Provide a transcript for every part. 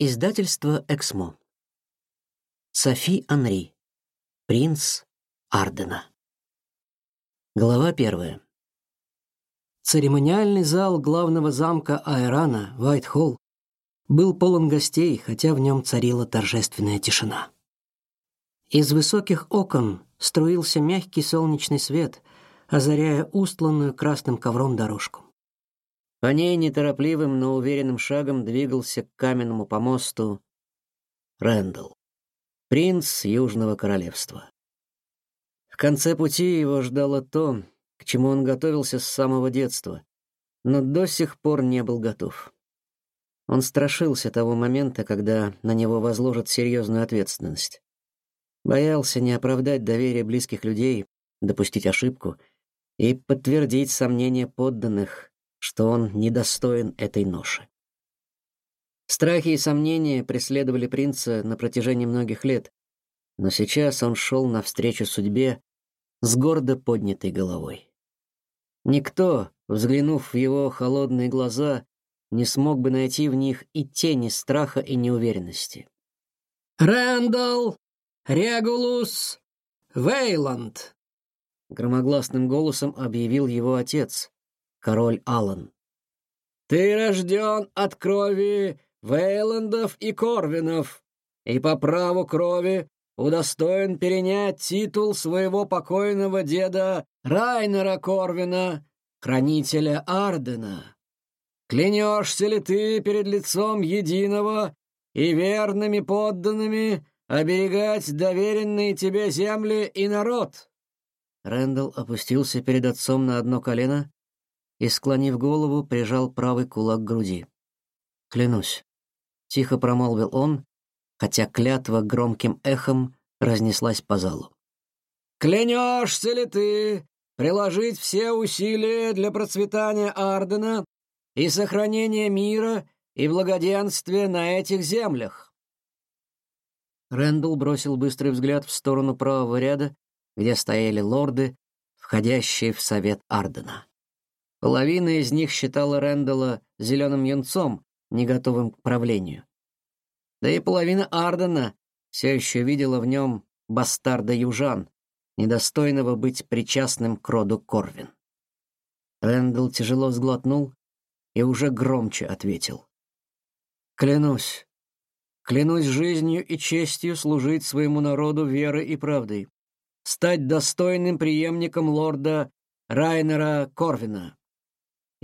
Издательство «Эксмо». Софи Анри. Принц Ардена. Глава первая. Церемониальный зал главного замка Айрана, Вайтхолл, был полон гостей, хотя в нем царила торжественная тишина. Из высоких окон струился мягкий солнечный свет, озаряя устланную красным ковром дорожку. По ней неторопливым, но уверенным шагом двигался к каменному помосту Рэндалл, принц Южного королевства. В конце пути его ждало то, к чему он готовился с самого детства, но до сих пор не был готов. Он страшился того момента, когда на него возложат серьезную ответственность. Боялся не оправдать доверие близких людей, допустить ошибку и подтвердить сомнения подданных, что он недостоин этой ноши. Страхи и сомнения преследовали принца на протяжении многих лет, но сейчас он шел навстречу судьбе с гордо поднятой головой. Никто, взглянув в его холодные глаза, не смог бы найти в них и тени страха и неуверенности. «Рэндалл! Регулус! Вейланд!» Громогласным голосом объявил его отец, король Аллан. «Ты рожден от крови Вейландов и Корвинов, и по праву крови удостоен перенять титул своего покойного деда Райнера Корвина, хранителя Ардена. Клянешься ли ты перед лицом единого и верными подданными оберегать доверенные тебе земли и народ?» Рэндалл опустился перед отцом на одно колено и, склонив голову, прижал правый кулак к груди. «Клянусь», — тихо промолвил он, хотя клятва громким эхом разнеслась по залу. «Клянешься ли ты приложить все усилия для процветания Ардена и сохранения мира и благоденствия на этих землях?» Рэндалл бросил быстрый взгляд в сторону правого ряда, где стояли лорды, входящие в совет Ардена. Половина из них считала Рэндалла зеленым юнцом, не готовым к правлению. Да и половина Ардена все еще видела в нем бастарда южан, недостойного быть причастным к роду Корвин. Рэндалл тяжело сглотнул и уже громче ответил. «Клянусь, клянусь жизнью и честью служить своему народу верой и правдой, стать достойным преемником лорда Райнера Корвина,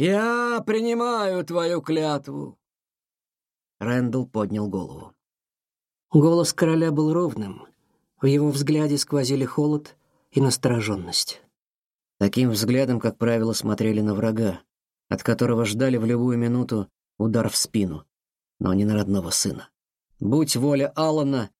«Я принимаю твою клятву!» Рэндалл поднял голову. Голос короля был ровным. В его взгляде сквозили холод и настороженность. Таким взглядом, как правило, смотрели на врага, от которого ждали в любую минуту удар в спину, но не на родного сына. Будь воля Алана,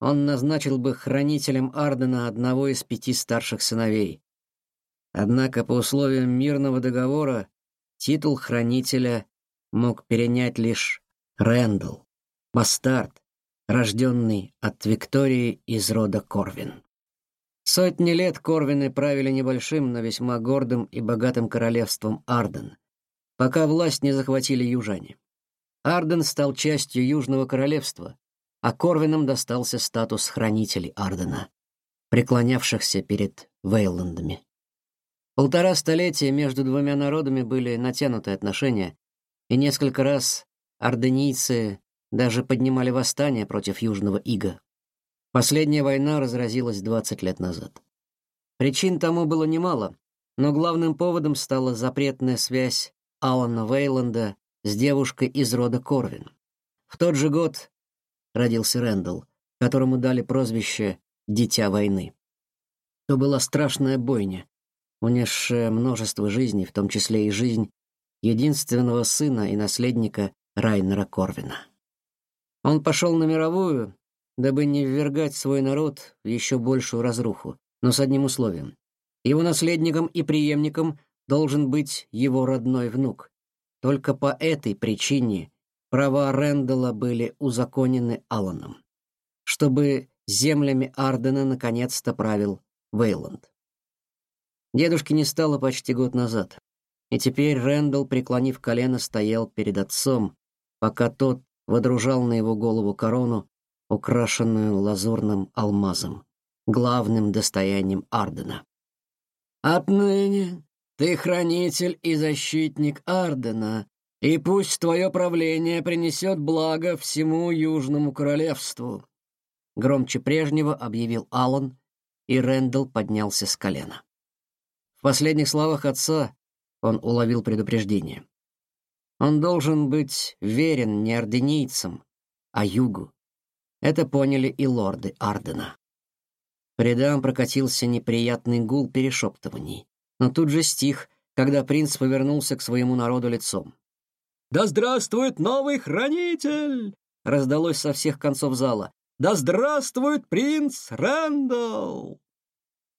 он назначил бы хранителем Ардена одного из пяти старших сыновей. Однако по условиям мирного договора Титул хранителя мог перенять лишь Рэндалл, бастард, рожденный от Виктории из рода Корвин. Сотни лет Корвины правили небольшим, но весьма гордым и богатым королевством Арден, пока власть не захватили южане. Арден стал частью Южного королевства, а Корвинам достался статус хранителей Ардена, преклонявшихся перед Вейландами. Полтора столетия между двумя народами были натянутые отношения, и несколько раз орденийцы даже поднимали восстание против Южного Ига. Последняя война разразилась 20 лет назад. Причин тому было немало, но главным поводом стала запретная связь Алана Вейланда с девушкой из рода Корвин. В тот же год родился Рэндалл, которому дали прозвище «Дитя войны». То была страшная бойня, унесшая множество жизней, в том числе и жизнь единственного сына и наследника Райнера Корвина. Он пошел на мировую, дабы не ввергать свой народ в еще большую разруху, но с одним условием. Его наследником и преемником должен быть его родной внук. Только по этой причине права Рэндалла были узаконены Алланом, чтобы землями Ардена наконец-то правил Вейланд. Дедушки не стало почти год назад, и теперь Рэндалл, преклонив колено, стоял перед отцом, пока тот водружал на его голову корону, украшенную лазурным алмазом, главным достоянием Ардена. «Отныне ты хранитель и защитник Ардена, и пусть твое правление принесет благо всему Южному Королевству», громче прежнего объявил Аллан, и Рэндалл поднялся с колена. В последних словах отца он уловил предупреждение. Он должен быть верен не орденийцам, а югу. Это поняли и лорды Ардена. По рядам прокатился неприятный гул перешептываний, но тут же стих, когда принц повернулся к своему народу лицом. «Да здравствует новый хранитель!» раздалось со всех концов зала. «Да здравствует принц Рэндалл!»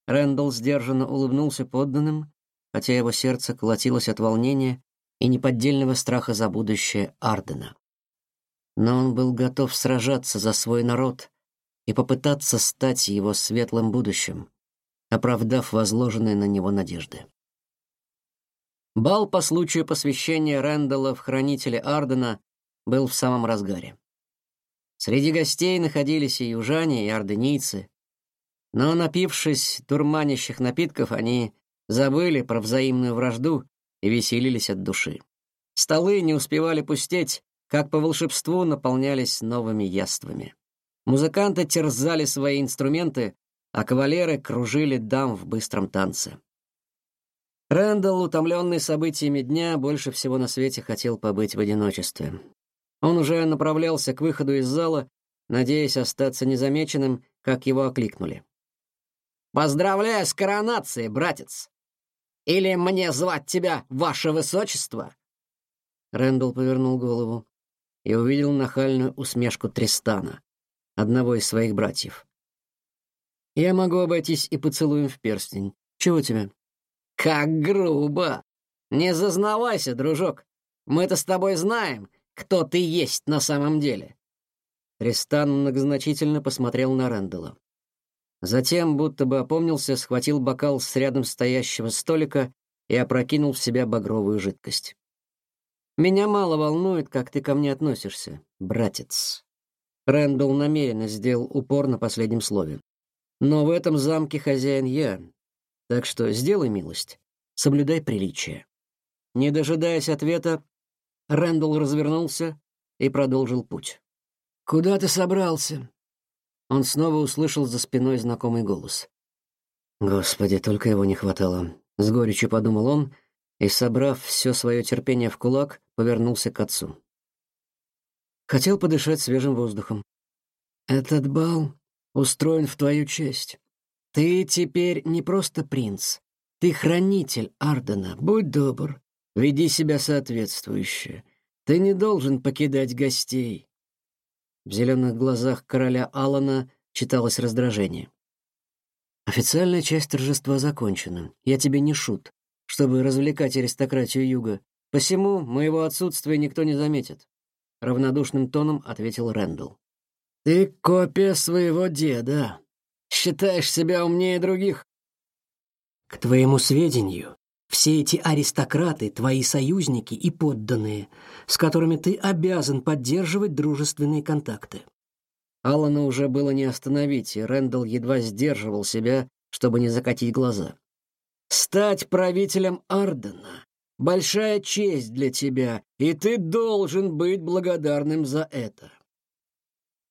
Рэндалл сдержанно улыбнулся подданным, хотя его сердце колотилось от волнения и неподдельного страха за будущее Ардена. Но он был готов сражаться за свой народ и попытаться стать его светлым будущим, оправдав возложенные на него надежды. Бал по случаю посвящения Рэндалла в хранителя Ардена был в самом разгаре. Среди гостей находились и южане, и арденийцы. Но, напившись дурманящих напитков, они забыли про взаимную вражду и веселились от души. Столы не успевали пустеть, как по волшебству наполнялись новыми яствами. Музыканты терзали свои инструменты, а кавалеры кружили дам в быстром танце. Рэндалл, утомленный событиями дня, больше всего на свете хотел побыть в одиночестве. Он уже направлялся к выходу из зала, надеясь остаться незамеченным, как его окликнули. «Поздравляю с коронацией, братец! Или мне звать тебя Ваше Высочество?» Рэндалл повернул голову и увидел нахальную усмешку Тристана, одного из своих братьев. «Я могу обойтись и поцелуем в перстень. Чего тебе?» «Как грубо! Не зазнавайся, дружок. Мы-то с тобой знаем, кто ты есть на самом деле». Тристан многозначительно посмотрел на Рэндалла. Затем, будто бы опомнился, схватил бокал с рядом стоящего столика и опрокинул в себя багровую жидкость. «Меня мало волнует, как ты ко мне относишься, братец». Рэндалл намеренно сделал упор на последнем слове. «Но в этом замке хозяин я, так что сделай милость, соблюдай приличие». Не дожидаясь ответа, Рэндалл развернулся и продолжил путь. «Куда ты собрался?» Он снова услышал за спиной знакомый голос. «Господи, только его не хватало!» С горечью подумал он и, собрав все свое терпение в кулак, повернулся к отцу. Хотел подышать свежим воздухом. «Этот бал устроен в твою честь. Ты теперь не просто принц, ты хранитель Ардена. Будь добр, веди себя соответствующе. Ты не должен покидать гостей». В зеленых глазах короля Алана читалось раздражение. «Официальная часть торжества закончена. Я тебе не шут, чтобы развлекать аристократию Юга. Посему моего отсутствия никто не заметит», — равнодушным тоном ответил Рэндалл. «Ты копия своего деда», Считаешь себя умнее других? К твоему сведению, все эти аристократы — твои союзники и подданные, с которыми ты обязан поддерживать дружественные контакты. Алана уже было не остановить, и Рэндалл едва сдерживал себя, чтобы не закатить глаза. «Стать правителем Ардена — большая честь для тебя, и ты должен быть благодарным за это.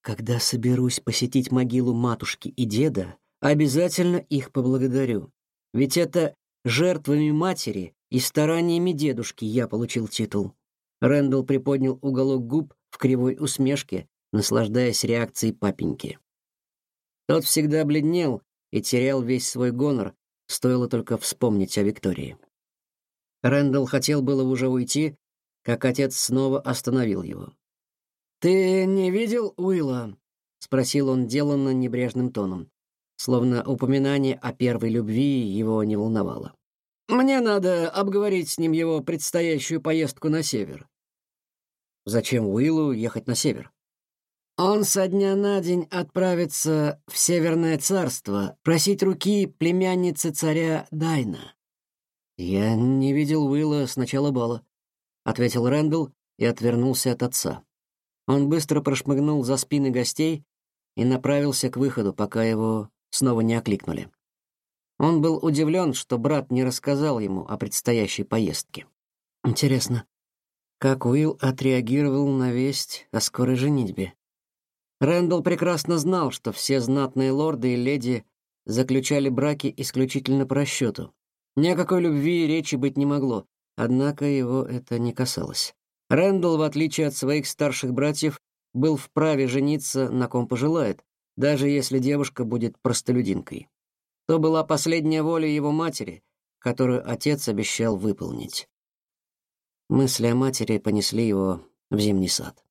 Когда соберусь посетить могилу матушки и деда, обязательно их поблагодарю. Ведь это жертвами матери и стараниями дедушки я получил титул. Рэндалл приподнял уголок губ в кривой усмешке, наслаждаясь реакцией папеньки. Тот всегда бледнел и терял весь свой гонор, стоило только вспомнить о Виктории. Рэндалл хотел было уже уйти, как отец снова остановил его. «Ты не видел Уилла?» — спросил он деланно небрежным тоном, словно упоминание о первой любви его не волновало. «Мне надо обговорить с ним его предстоящую поездку на север». «Зачем Уиллу ехать на север?» «Он со дня на день отправится в Северное царство просить руки племянницы царя Дайна». «Я не видел Уилла с начала бала», — ответил Рэндалл и отвернулся от отца. Он быстро прошмыгнул за спины гостей и направился к выходу, пока его снова не окликнули. Он был удивлен, что брат не рассказал ему о предстоящей поездке. Интересно, как Уилл отреагировал на весть о скорой женитьбе? Рэндалл прекрасно знал, что все знатные лорды и леди заключали браки исключительно по расчету. Ни о какой любви речи быть не могло, однако его это не касалось. Рэндалл, в отличие от своих старших братьев, был вправе жениться на ком пожелает, даже если девушка будет простолюдинкой. То была последняя воля его матери, которую отец обещал выполнить. Мысли о матери понесли его в зимний сад.